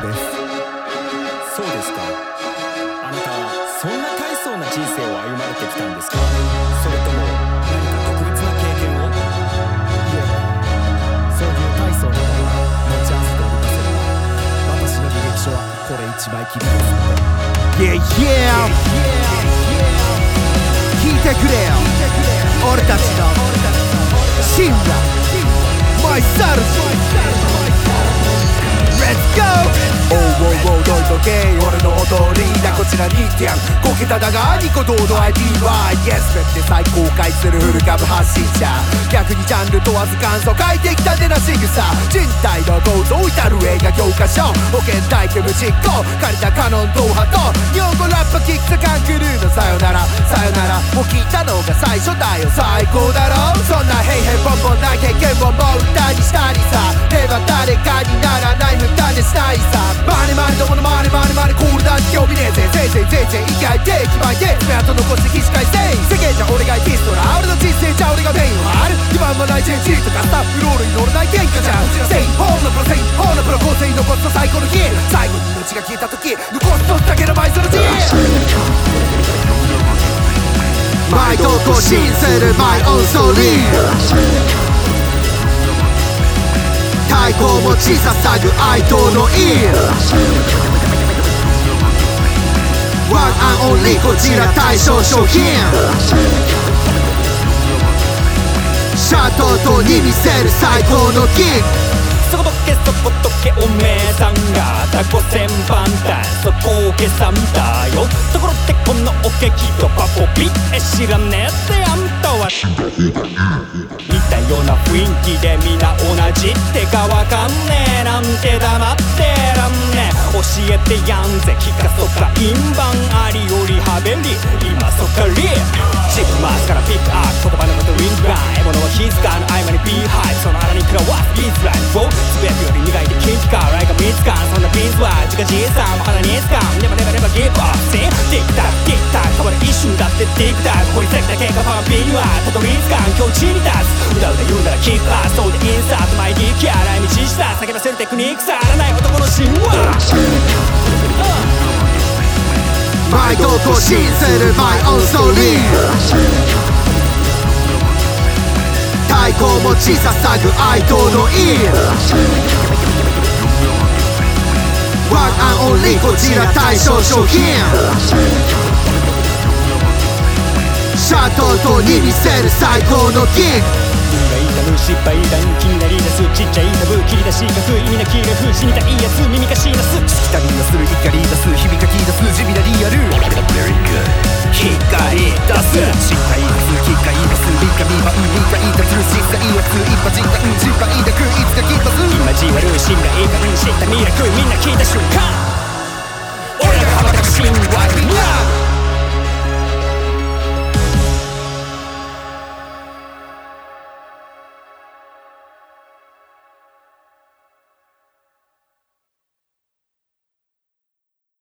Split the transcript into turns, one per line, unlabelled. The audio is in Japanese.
です。
そうですか。あなたはそんな大層な人生を歩まれてきたんですか？それとも何か特別な経験を？い
え。そういう大層なものは持ち合わせておりませんが私の履歴書はこれ一枚きりですので。Yeah yeah 聞いてくれよ。俺たちの信頼マイサルこちら2点5桁だが2個堂々 IPY Yes 別で再公開するフル株発信者逆にジャンル問わず感想書いてきたでな仕草人体の構造至る映画教科書保険体育無実行借りたカノンド派と日本語ラップキックカンクルーのさよならさよならを聞いたのが最初だよ最高だろそんなヘイヘイボンボンな経験をもう張る今もないチェンジとかスタッフロールに乗らない喧嘩じゃん。セインホーのプロセイホーのプロ構成残すと最高の日最後に命が消えた時残すとだけの倍その字毎度更新する My own story 太鼓持ち捧ぐ愛との意。ワンアンオンリーこちら対象商品。シャトートに見せる最高のギ
そこどけそこどけおめえさんがタコ千番だそこおけさんだよところでこのおけきとパポピえ知らねえってあんたは似たような雰囲気で皆同じってかわかんねえなんて黙ってらんねえ教えてやんぜ聞かそか陰番ありーズは自家自賛も鼻につかんネバネバネバギブアップせティクタックティクタック変わる一瞬だってティクタックここにセクター喧嘩パンピンはたどり着かん境地に立つうだうだ言うならキープアッそうでインサートマイディーキャラ道した叫ばせるテクニックさらない男の神話
毎度更新する My own story 太鼓持ち捧ぐ愛との意ワンアンオンリーこちら対象商品。シャトルとに見せる最高の銀
無失敗談気になりだす。ちっちゃいタブ切り出し書意味なきラフ死にたいやつ耳かしなす。き
たりなす。る怒り出す。響かき出す。地味なリアル Very
good 光
出す。
失
敗出す。機械出す。理解は理解出す。実際は一発実感失敗